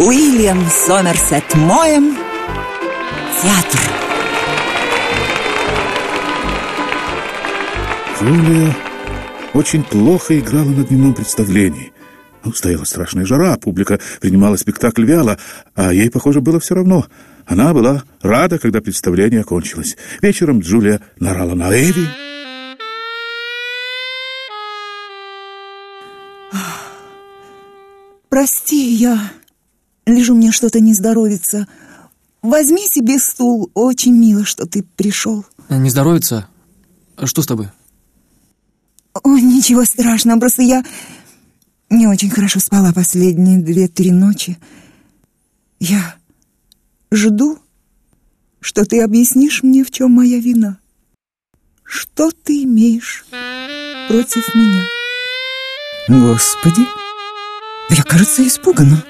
Уильям Сомерсет Моем Театр Джулия очень плохо играла на дневном представлении. Ну, стояла страшная жара, публика принимала спектакль вяло, а ей, похоже, было все равно. Она была рада, когда представление окончилось. Вечером Джулия нарала на Эви. Прости, я лежу, мне что-то не здоровится. Возьми себе стул, очень мило, что ты пришел. Не здоровится? А Что с тобой? О, ничего страшного, просто я не очень хорошо спала последние две-три ночи. Я жду, что ты объяснишь мне, в чем моя вина. Что ты имеешь против меня? Господи, я, кажется, испугана.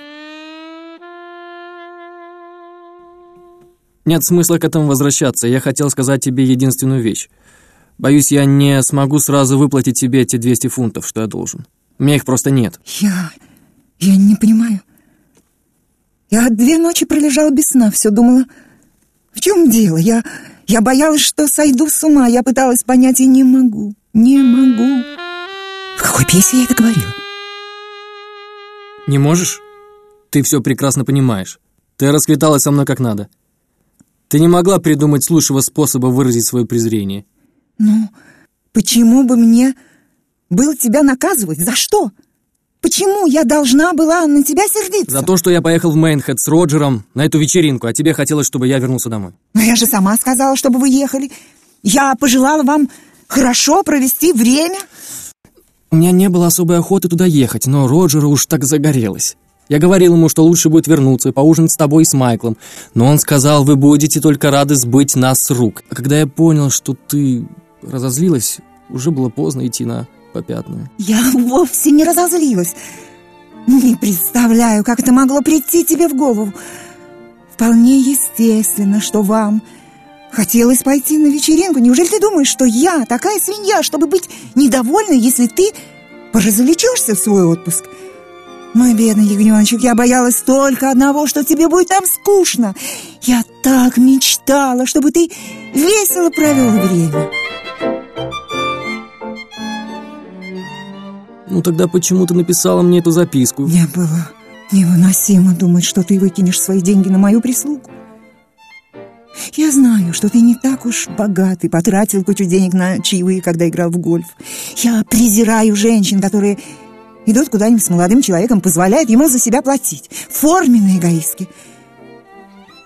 Нет смысла к этому возвращаться. Я хотел сказать тебе единственную вещь. Боюсь, я не смогу сразу выплатить тебе эти 200 фунтов, что я должен. У меня их просто нет. Я... я не понимаю. Я две ночи пролежала без сна, все думала... В чем дело? Я... я боялась, что сойду с ума. Я пыталась понять и не могу. Не могу. В какой пьесе я это говорила? Не можешь? Ты все прекрасно понимаешь. Ты расквиталась со мной как надо. Ты не могла придумать лучшего способа выразить свое презрение. Ну, почему бы мне было тебя наказывать? За что? Почему я должна была на тебя сердиться? За то, что я поехал в Мейнхед с Роджером на эту вечеринку, а тебе хотелось, чтобы я вернулся домой. Но я же сама сказала, чтобы вы ехали. Я пожелала вам хорошо провести время. У меня не было особой охоты туда ехать, но Роджера уж так загорелось. Я говорил ему, что лучше будет вернуться и поужинать с тобой и с Майклом, но он сказал, вы будете только рады сбыть нас с рук. А когда я понял, что ты разозлилась, уже было поздно идти на попятную. Я вовсе не разозлилась. Не представляю, как это могло прийти тебе в голову. Вполне естественно, что вам хотелось пойти на вечеринку. Неужели ты думаешь, что я такая свинья, чтобы быть недовольной, если ты поразвлечешься в свой отпуск? Мой бедный ягненочек, я боялась только одного, что тебе будет там скучно. Я так мечтала, чтобы ты весело провел время. Ну тогда почему ты написала мне эту записку? Мне было невыносимо думать, что ты выкинешь свои деньги на мою прислугу. Я знаю, что ты не так уж богат и потратил кучу денег на чаевые, когда играл в гольф. Я презираю женщин, которые идут куда-нибудь с молодым человеком, позволяют ему за себя платить. Форменные эгоистки.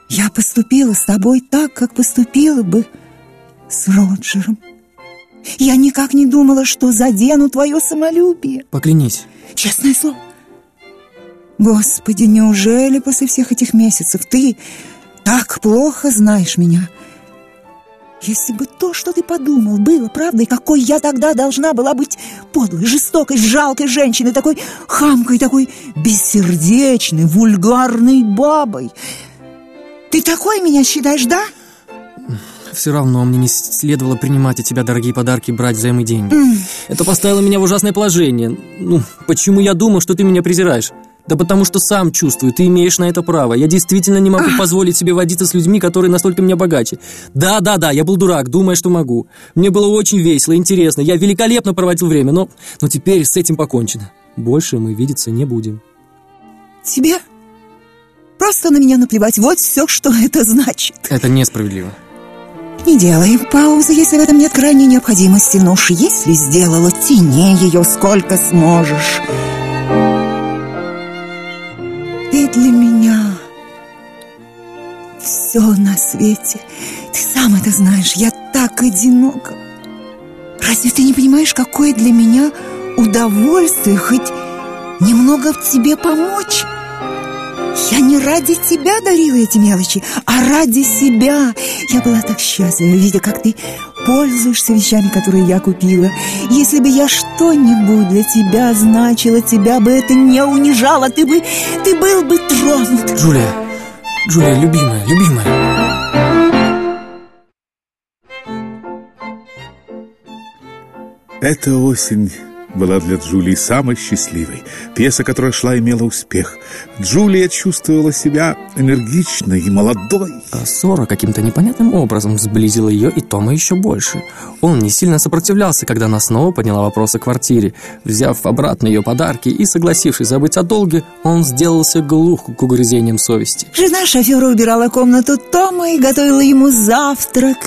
Я поступила с тобой так, как поступила бы с Роджером. Я никак не думала, что задену твое самолюбие. Поклянись. Честное слово. Господи, неужели после всех этих месяцев ты так плохо знаешь меня? Если бы то, что ты подумал, было правдой, какой я тогда должна была быть подлой, жестокой, жалкой женщиной, такой хамкой, такой бессердечной, вульгарной бабой. Ты такой меня считаешь, да? Все равно мне не следовало принимать от тебя дорогие подарки брать взаймы деньги. Это поставило меня в ужасное положение. Ну, почему я думал, что ты меня презираешь? Да потому что сам чувствую, ты имеешь на это право. Я действительно не могу позволить себе водиться с людьми, которые настолько меня богаче. Да, да, да, я был дурак, думая, что могу. Мне было очень весело, интересно. Я великолепно проводил время, но, но теперь с этим покончено. Больше мы видеться не будем. Тебе просто на меня наплевать. Вот все, что это значит. Это несправедливо. Не делай паузы, если в этом нет крайней необходимости. Но уж если сделала, тяни ее сколько сможешь. Ты для меня все на свете. Ты сам это знаешь, я так одинока. Разве ты не понимаешь, какое для меня удовольствие хоть немного в тебе помочь? Я не ради тебя дарила эти мелочи, а ради себя. Я была так счастлива, видя, как ты пользуешься вещами, которые я купила. Если бы я что-нибудь для тебя значила, тебя бы это не унижало, ты бы, ты был бы тронут. Джулия, Джулия, любимая, любимая. Эта осень была для Джулии самой счастливой. Пьеса, которая шла, имела успех. Джулия чувствовала себя энергичной и молодой. А ссора каким-то непонятным образом сблизила ее и Тома еще больше. Он не сильно сопротивлялся, когда она снова подняла вопрос о квартире. Взяв обратно ее подарки и согласившись забыть о долге, он сделался глух к угрызениям совести. Жена шофера убирала комнату Тома и готовила ему завтрак.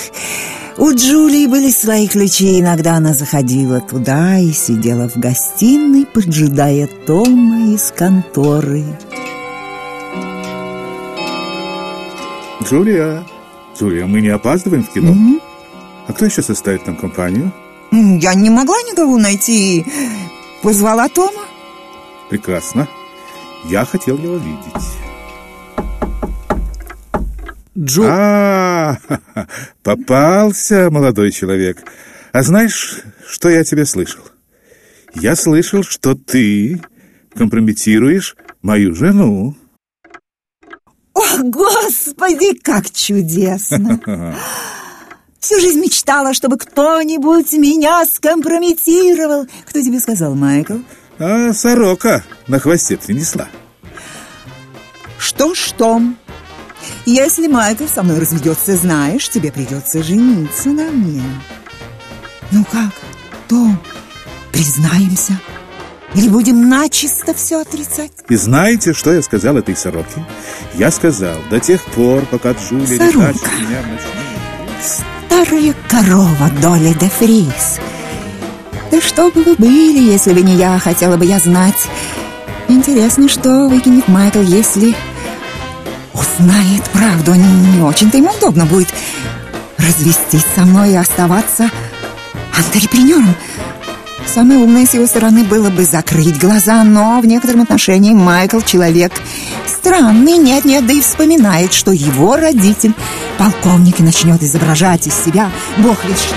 У Джулии были свои ключи, иногда она заходила туда и сидела в гостиной, поджидая Тома из конторы. Джулия, Джулия, мы не опаздываем в кино? Мгм. А кто еще составит нам компанию? Я не могла никого найти. Позвала Тома. Прекрасно. Я хотел его видеть. Джу... А, попался, молодой человек. А знаешь, что я тебе слышал? Я слышал, что ты компрометируешь мою жену. О, Господи, как чудесно! Всю жизнь мечтала, чтобы кто-нибудь меня скомпрометировал. Кто тебе сказал, Майкл? А сорока на хвосте принесла. Что-что? Если Майкл со мной разведется, знаешь, тебе придется жениться на мне. Ну как, Том, признаемся? Или будем начисто все отрицать? И знаете, что я сказал этой сороке? Я сказал, до тех пор, пока Джулия не Сорока. тащит меня в ночные Старая корова Долли де Фрис. Да что бы вы были, если бы не я, хотела бы я знать. Интересно, что выкинет Майкл, если узнает правду. Не очень-то ему удобно будет развестись со мной и оставаться антрепренером. Самое умное с его стороны было бы закрыть глаза, но в некотором отношении Майкл человек странный, нет-нет, да и вспоминает, что его родитель полковник и начнет изображать из себя бог ведь что.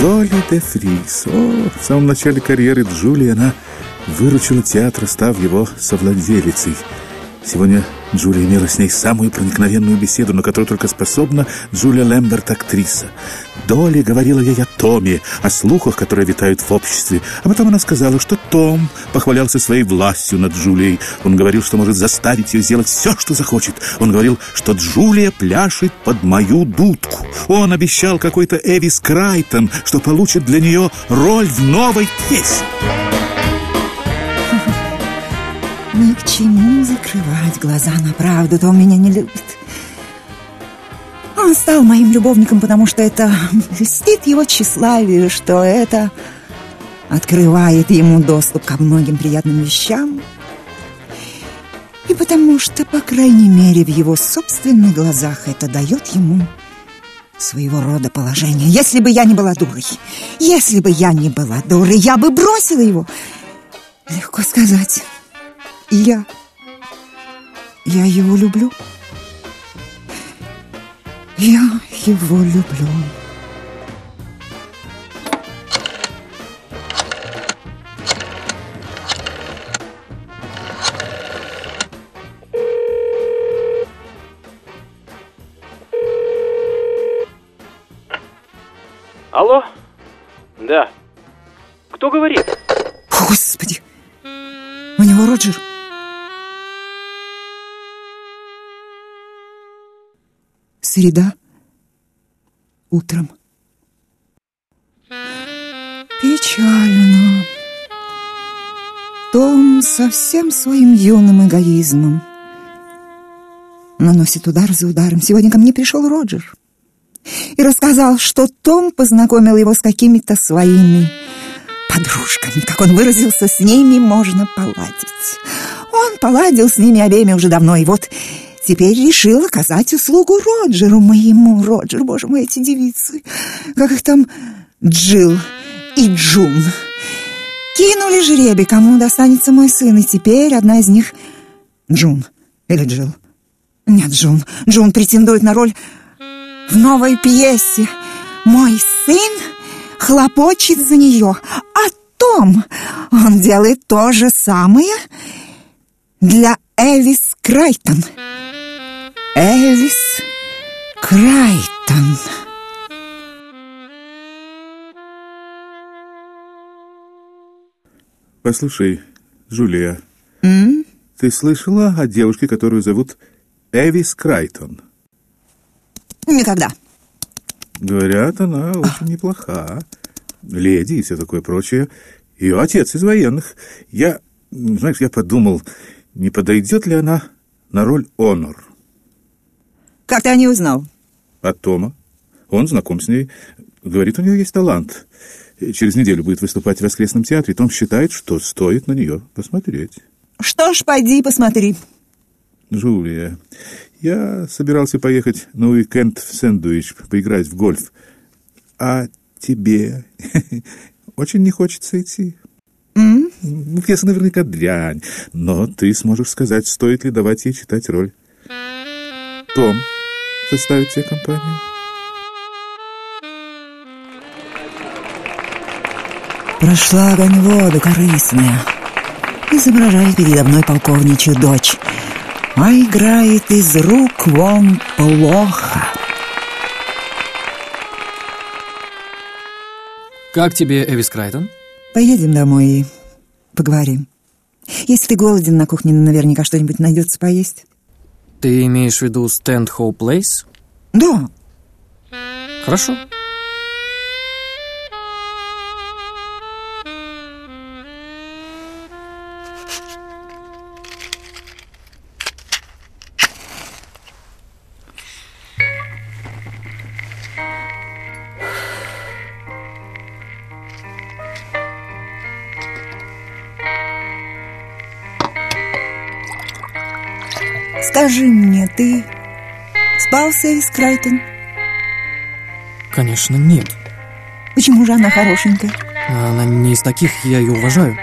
Долли де Фрис. О, в самом начале карьеры Джулии она выручила театр, став его совладелицей. Сегодня Джулия имела с ней самую проникновенную беседу, на которую только способна Джулия Лэмберт, актриса. Долли говорила ей о Томе, о слухах, которые витают в обществе. А потом она сказала, что Том похвалялся своей властью над Джулией. Он говорил, что может заставить ее сделать все, что захочет. Он говорил, что Джулия пляшет под мою дудку. Он обещал какой-то Эвис Крайтон, что получит для нее роль в новой пьесе. Ни к чему закрывать глаза на правду, Том меня не любит. Он стал моим любовником, потому что это льстит его тщеславию, что это открывает ему доступ ко многим приятным вещам. И потому что, по крайней мере, в его собственных глазах это дает ему своего рода положение. Если бы я не была дурой, если бы я не была дурой, я бы бросила его. Легко сказать. Я... Я его люблю. Я его люблю. Алло? Да. Кто говорит? Господи! У него Роджер. Среда. Утром. Печально. Том со всем своим юным эгоизмом наносит удар за ударом. Сегодня ко мне пришел Роджер и рассказал, что Том познакомил его с какими-то своими подружками. Как он выразился, с ними можно поладить. Он поладил с ними обеими уже давно, и вот теперь решил оказать услугу Роджеру, моему Роджеру. Боже мой, эти девицы, как их там Джилл и Джун. Кинули жребий, кому достанется мой сын, и теперь одна из них Джун или Джилл. Нет, Джун. Джун претендует на роль в новой пьесе. Мой сын хлопочет за нее, а Том, он делает то же самое для Элис Крайтон. Элис Крайтон. Послушай, Джулия, М? ты слышала о девушке, которую зовут Эвис Крайтон? Никогда. Говорят, она очень неплоха. Леди и все такое прочее. Ее отец из военных. Я, знаешь, я подумал, не подойдет ли она на роль Онор Как ты о ней узнал? от Тома. Он знаком с ней. Говорит, у нее есть талант. Через неделю будет выступать в воскресном театре. Том считает, что стоит на нее посмотреть. Что ж, пойди посмотри. Джулия, я собирался поехать на уикенд в Сэндуич, поиграть в гольф. А тебе очень не хочется идти? М? Ну, Пьеса наверняка дрянь, но ты сможешь сказать, стоит ли давать ей читать роль. Том составит тебе компанию. Прошла огонь воду корыстная. Изображает передо мной полковничью дочь. А играет из рук вон плохо. Как тебе, Эвис Крайтон? Поедем домой и поговорим. Если ты голоден, на кухне наверняка что-нибудь найдется поесть. Ты имеешь в виду Стенд Хоу Плейс? Да, Хорошо. Спал с Эвис Крайтон? Конечно, нет. Почему же она хорошенькая? Она не из таких, я ее уважаю.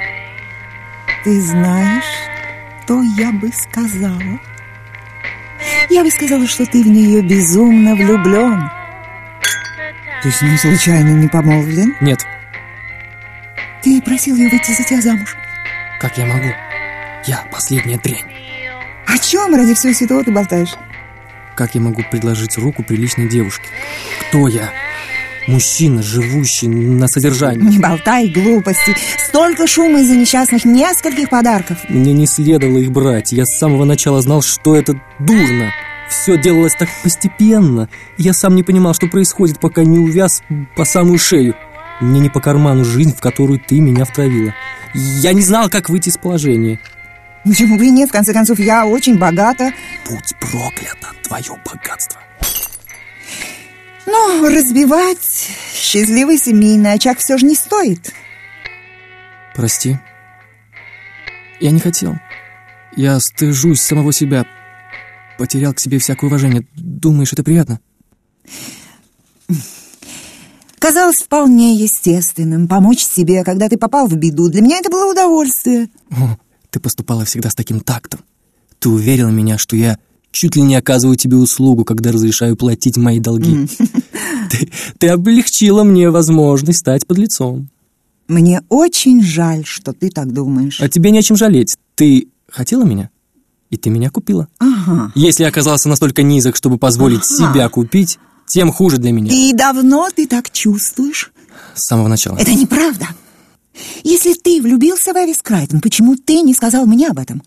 Ты знаешь, что я бы сказала? Я бы сказала, что ты в нее безумно влюблен. Ты с ней случайно не помолвлен? Нет, Ты просил ее выйти за тебя замуж. как я могу? Я последняя дрянь. О чем ради всего святого ты болтаешь? Как я могу предложить руку приличной девушке? Кто я? Мужчина, живущий на содержании. Не болтай глупости. Столько шума из-за несчастных нескольких подарков. Мне не следовало их брать. Я с самого начала знал, что это дурно. Все делалось так постепенно. Я сам не понимал, что происходит, пока не увяз по самую шею. Мне не по карману жизнь, в которую ты меня втравила. Я не знал, как выйти из положения. Почему бы и нет? В конце концов, я очень богата. Будь проклято твое богатство. Но разбивать счастливый семейный очаг все же не стоит. Прости. Я не хотел. Я стыжусь самого себя. Потерял к себе всякое уважение. Думаешь, это приятно? Казалось вполне естественным помочь себе, когда ты попал в беду. Для меня это было удовольствие. О, ты поступала всегда с таким тактом. Ты уверила меня, что я чуть ли не оказываю тебе услугу, когда разрешаю платить мои долги. Ты, ты облегчила мне возможность стать под лицом. Мне очень жаль, что ты так думаешь. А тебе не о чем жалеть. Ты хотела меня? И ты меня купила. Ага. Если я оказался настолько низок, чтобы позволить Ага. себя купить, тем хуже для меня. И давно ты так чувствуешь? С самого начала. Это неправда. Если ты влюбился в Эвис Крайтон, почему ты не сказал мне об этом?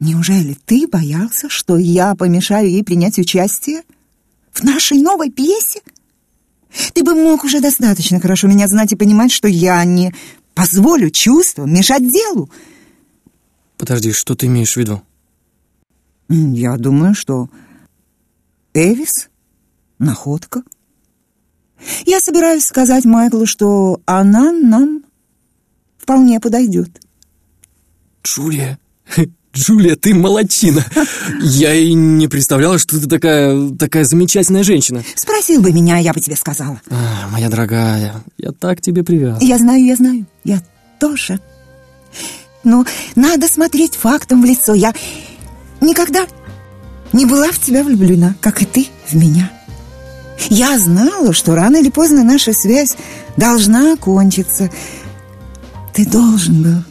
Неужели ты боялся, что я помешаю ей принять участие в нашей новой пьесе? Ты бы мог уже достаточно хорошо меня знать и понимать, что я не позволю чувствам мешать делу. Подожди, что ты имеешь в виду? Я думаю, что Эвис — находка. Я собираюсь сказать Майклу, что она нам вполне подойдет. Джулия, Джулия, ты молодчина. Я и не представляла, что ты такая, такая замечательная женщина. Спросил бы меня, я бы тебе сказала. А, моя дорогая, я так тебе привязан. Я знаю, я знаю, я тоже. Но надо смотреть фактом в лицо. Я никогда не была в тебя влюблена, как и ты в меня. Я знала, что рано или поздно наша связь должна окончиться. Ты должен был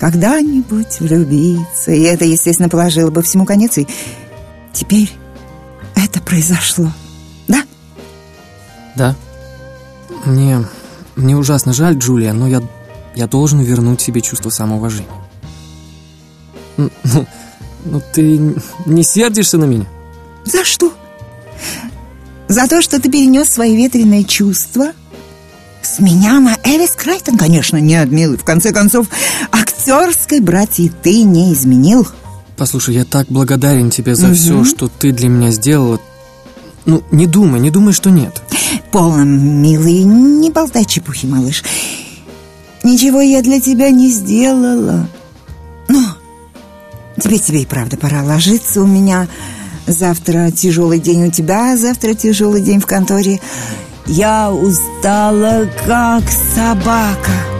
когда-нибудь влюбиться. И это, естественно, положило бы всему конец. И теперь это произошло. Да? Да. Мне, мне ужасно жаль, Джулия, но я, Я должен вернуть себе чувство самоуважения. Ну, ну, ну ты не сердишься на меня? За что? За то, что ты перенес свои ветреные чувства? С меня на Элис Крайтон, конечно, нет, милый. В конце концов, актерской братьи ты не изменил. Послушай, я так благодарен тебе за угу. все, что ты для меня сделала. Ну, не думай, не думай, что нет. Полно, милый, не болтай чепухи, малыш. Ничего я для тебя не сделала. Но теперь тебе и правда пора ложиться у меня. Завтра тяжелый день у тебя, завтра тяжелый день в конторе. Я устала, как собака.